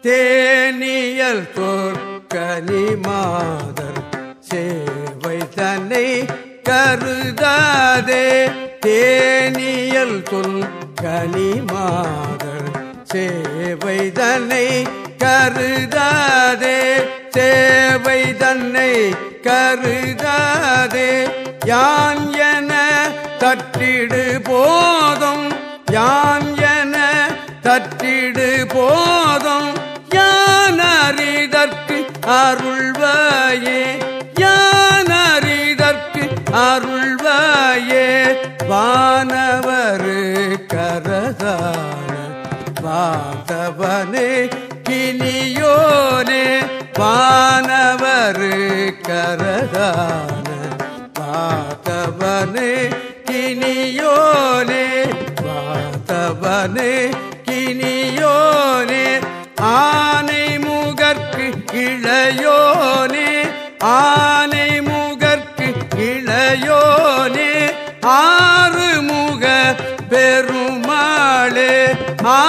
தேனியல் தோற்கனி மாதர் சேவை தன்னை கருதாதே. தேனியல் தொல்கனி மாதர் சேவை தன்னை கருதாதே. சேவை தன்னை கருதாதே. யான் என தட்டிடு போதும். யான் என தட்டிடு போதும். யான் அறிதற்கு அருள்வாயே. யான் அறிதற்கு அருள்வாயே. வானவரு கரதான பார்த்தவனே கிளியோனே வானவரு கரதான ஆனே கினியோனே ஆனை முகற்கு இளையோனே ஆனை முகற்கு இளையோனே ஆறு முக பெருமாளே ஆ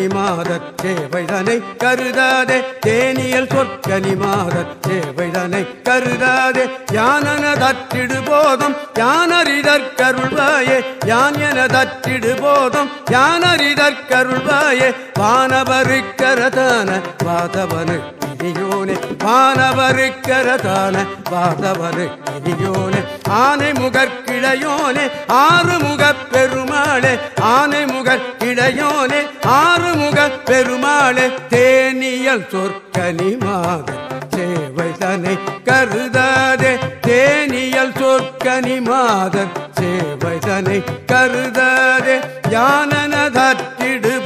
சொற்கனி மாதத் சேவைதனை கருதாதே. தேனியல் சொற்கனி மாதத் சேவைதனை கருதாதே. யானன தற்றிடு போதும் யானறிதற்கருள்வாயே யான் என தற்றிடு போதும் யானறிதற்கருள்வாயே வானவருக்கரதான வாதவனு இனியோனே. வானவருக்கரதான வாதவனு இனியோனே. ஆனை முகற்கிளையோனே ஆறு முகப் பெருமாளே. ஆனை முகற்கிளையோனே ஆ பெருமாளே தேனியல் சொற்கனிமாக சேவை தன்னை கருதாதே தேனியல் சொற்கனிமாக மாதர் சேவை தன்னை கருதாதே. யானன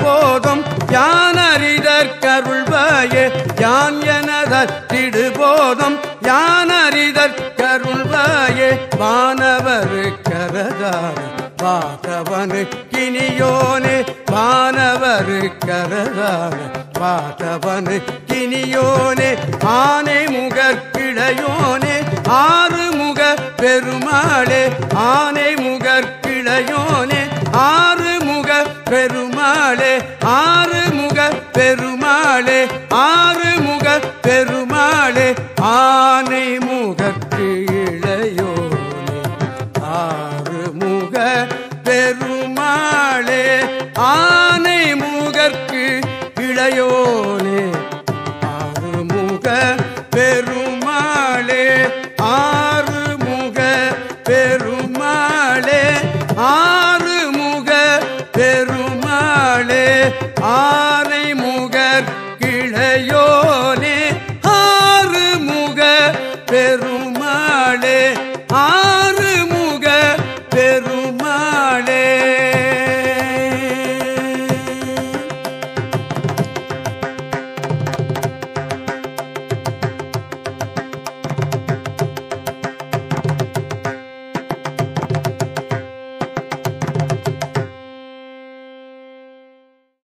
போதும் யானறிதற்கருள்வாயே யான் என தட்டிடு போதும் யானறிதற்கருள்வாயே வானவரு கரதான வாதவனு கினியோனே கருக்கரதான மாதவனு கினியோனே ஆனை முகற்கிளையோனே ஆறு முக பெருமாளே ஆனை முகற்கிளையோனே ஆறு முக பெருமாளே ஆறு முக பெருமாளே ஆறு முக பெருமாளே ஆனை முகற்கிளையோனே ஆறு முக பெருமாளே. இளையோனே ஆறுமுக பெருமாளே ஆறுமுக பெருமாளே ஆறுமுக பெருமாளே ஆறை முகர் கிளையோனே.